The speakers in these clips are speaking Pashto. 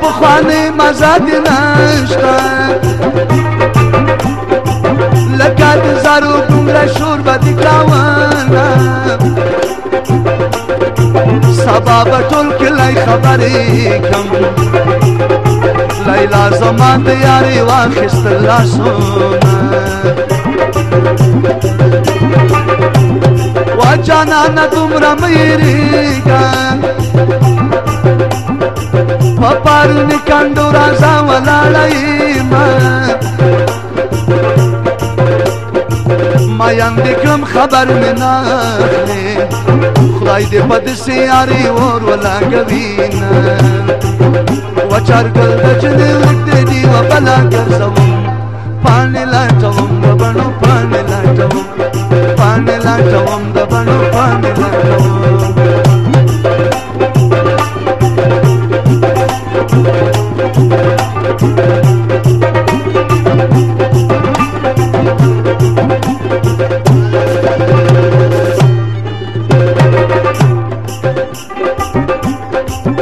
په خوانې مزاد نشته لکه د زارو دومره شور به دي کاونه سبا به ټول کلی خبرې کم لیلا زما د یارې واخیستل لاسونه وا جانانه دومره مې په پارني کندو راځه ولاړی ما ما یاندې کوم خبر مې نه اخلي خدای دې په دې سیاري اور ولاګوي نه وچارګل د چنې وټې دی و بلا ګرځم پانی لاټوم د بڼو پانی لاټوم پانی لاټوم د بڼو پانی لاټوم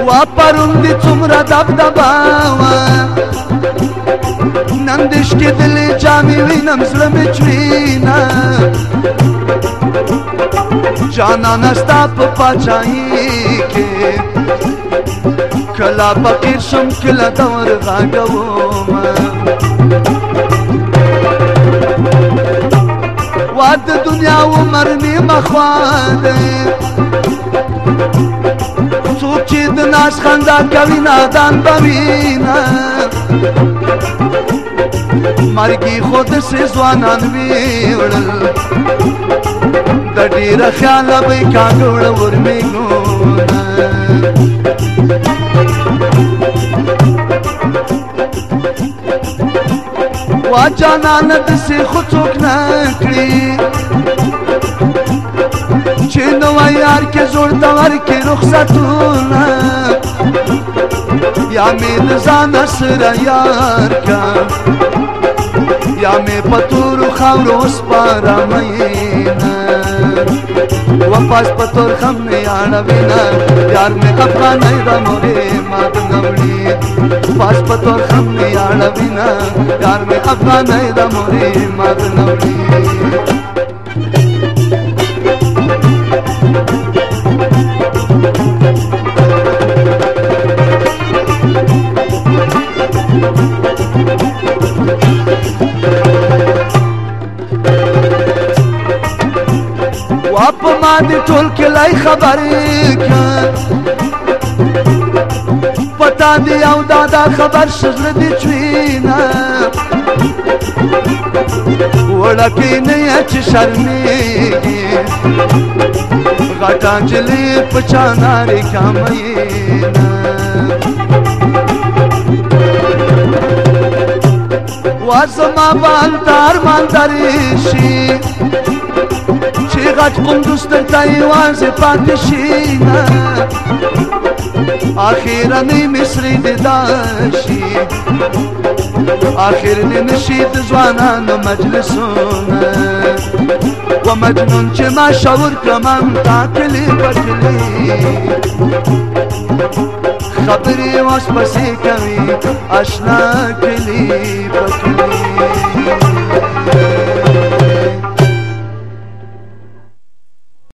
वापरुंदी चुमरा दबदबावा नंदिष्टि दिली जामी विनम श्रमिचवीना जाना नस्ताप पाचाई के कला पकीर शम किला दवर गागवो मा واد دنیا عمر می مخوان څوک چې د ناس خندا کوي نادان بوینا مرګي خود سه ځوانان ویړل د ډیر خیال به کاګوړ ور می ګونا وا جانان دسې خو څوک نه کړي چې نو یار کې زوړ دور کې رخصتونه یا مې ځان سره یار کا جامې پتور خاورو سپارم واپس پتور خم نه اړوي نه یار مې افغان نه دا مورې مات غوړي واپس پتور خم نه اړوي نه یار مې افغان نه دا مورې مات غوړي اپ ما دې ټول کلی خبر کړ پتا دی او دادا خبر شغل دې چوینا وړکې نه چې شرمېږي غټا چلی پچانارې کامې واسما بال تار مان دریشي حج قندوز ته تایوازې پاتې شي نه اخیرنۍ مصري دیدار شي آخر نشي د ځوانانو مجلسونه و مجنون چې ما شعور کمم تاکلی پټلی خبرې واس پسې کوي اشنا کلی پټلی